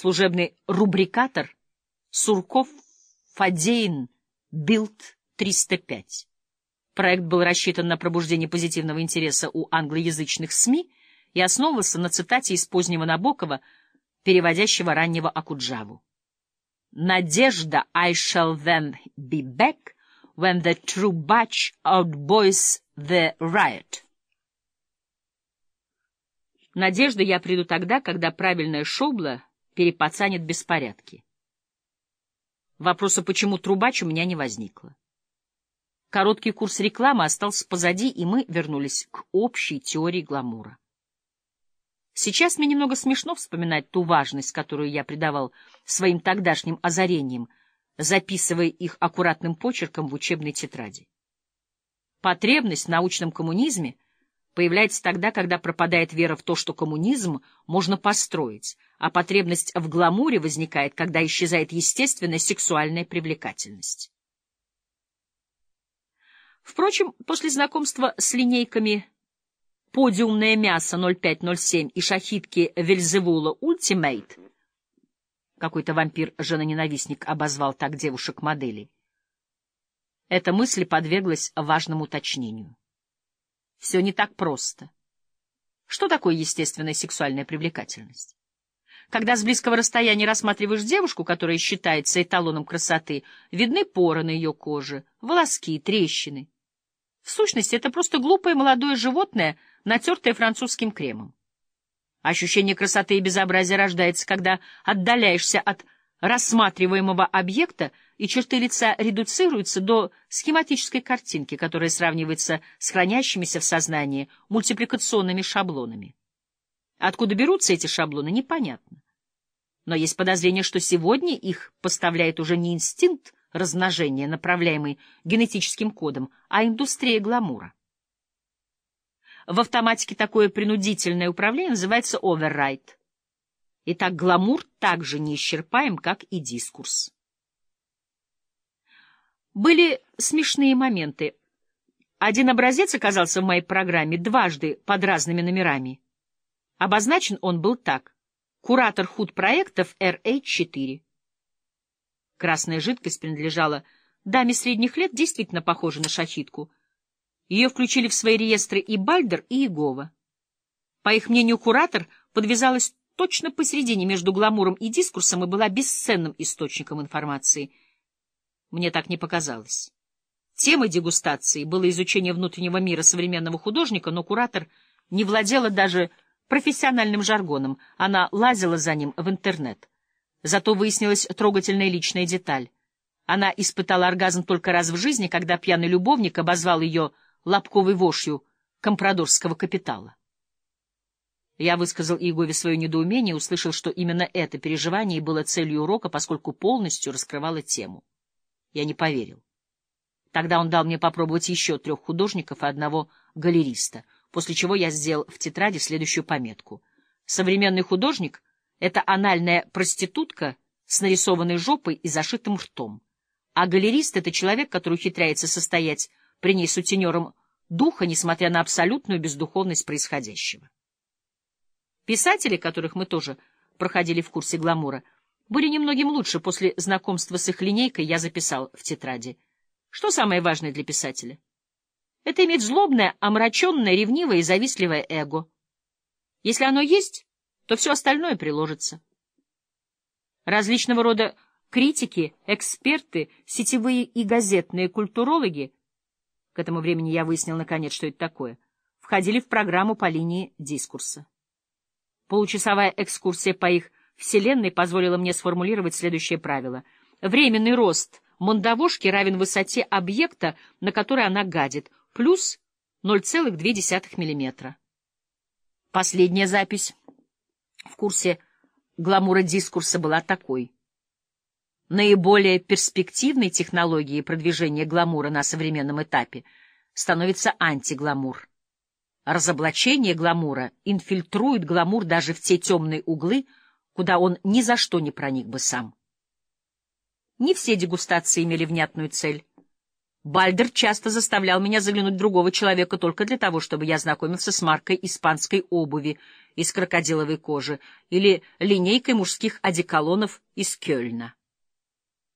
служебный рубрикатор Сурков Фадеин Билд 305. Проект был рассчитан на пробуждение позитивного интереса у англоязычных СМИ и основывался на цитате из позднего Набокова, переводящего раннего Акуджаву. «Надежда I shall then be back when the true batch outboys the riot». Надежда я приду тогда, когда правильная шобла перепацанит беспорядки. Вопроса, почему трубач, у меня не возникло. Короткий курс рекламы остался позади, и мы вернулись к общей теории гламура. Сейчас мне немного смешно вспоминать ту важность, которую я придавал своим тогдашним озарениям, записывая их аккуратным почерком в учебной тетради. Потребность в научном коммунизме появляется тогда, когда пропадает вера в то, что коммунизм можно построить, а потребность в гламуре возникает, когда исчезает естественная сексуальная привлекательность. Впрочем, после знакомства с линейками «Подиумное мясо 0507» и «Шахитки Вельзевула Ультимейт» какой-то вампир-женоненавистник обозвал так девушек-моделей, эта мысль подверглась важному уточнению. Все не так просто. Что такое естественная сексуальная привлекательность? Когда с близкого расстояния рассматриваешь девушку, которая считается эталоном красоты, видны поры на ее коже, волоски, трещины. В сущности, это просто глупое молодое животное, натертое французским кремом. Ощущение красоты и безобразия рождается, когда отдаляешься от рассматриваемого объекта, и черты лица редуцируются до схематической картинки, которая сравнивается с хранящимися в сознании мультипликационными шаблонами. Откуда берутся эти шаблоны, непонятно. Но есть подозрение, что сегодня их поставляет уже не инстинкт размножения, направляемый генетическим кодом, а индустрия гламура. В автоматике такое принудительное управление называется оверрайт. Итак, гламур также неисчерпаем, как и дискурс. Были смешные моменты. Один образец оказался в моей программе дважды под разными номерами. Обозначен он был так. Куратор худ-проектов RH4. Красная жидкость принадлежала даме средних лет, действительно похожей на шахитку. Ее включили в свои реестры и Бальдер, и Иегова. По их мнению, куратор подвязалась точно посередине между гламуром и дискурсом и была бесценным источником информации. Мне так не показалось. Темой дегустации было изучение внутреннего мира современного художника, но куратор не владела даже профессиональным жаргоном, она лазила за ним в интернет. Зато выяснилась трогательная личная деталь. Она испытала оргазм только раз в жизни, когда пьяный любовник обозвал ее лобковой вошью компрадорского капитала. Я высказал Иегове свое недоумение и услышал, что именно это переживание было целью урока, поскольку полностью раскрывало тему. Я не поверил. Тогда он дал мне попробовать еще трех художников и одного галериста — после чего я сделал в тетради следующую пометку. Современный художник — это анальная проститутка с нарисованной жопой и зашитым ртом, а галерист — это человек, который ухитряется состоять при ней сутенером духа, несмотря на абсолютную бездуховность происходящего. Писатели, которых мы тоже проходили в курсе гламура, были немногим лучше. После знакомства с их линейкой я записал в тетради. Что самое важное для писателя? Это иметь злобное, омраченное, ревнивое и завистливое эго. Если оно есть, то все остальное приложится. Различного рода критики, эксперты, сетевые и газетные культурологи, к этому времени я выяснил наконец, что это такое, входили в программу по линии дискурса. Получасовая экскурсия по их вселенной позволила мне сформулировать следующее правило. Временный рост мандавошки равен высоте объекта, на который она гадит — плюс 0,2 мм. Последняя запись в курсе гламура дискурса была такой. Наиболее перспективной технологией продвижения гламура на современном этапе становится антигламур. Разоблачение гламура инфильтрует гламур даже в те темные углы, куда он ни за что не проник бы сам. Не все дегустации имели внятную цель. Бальдер часто заставлял меня заглянуть другого человека только для того, чтобы я знакомился с маркой испанской обуви из крокодиловой кожи или линейкой мужских одеколонов из Кёльна.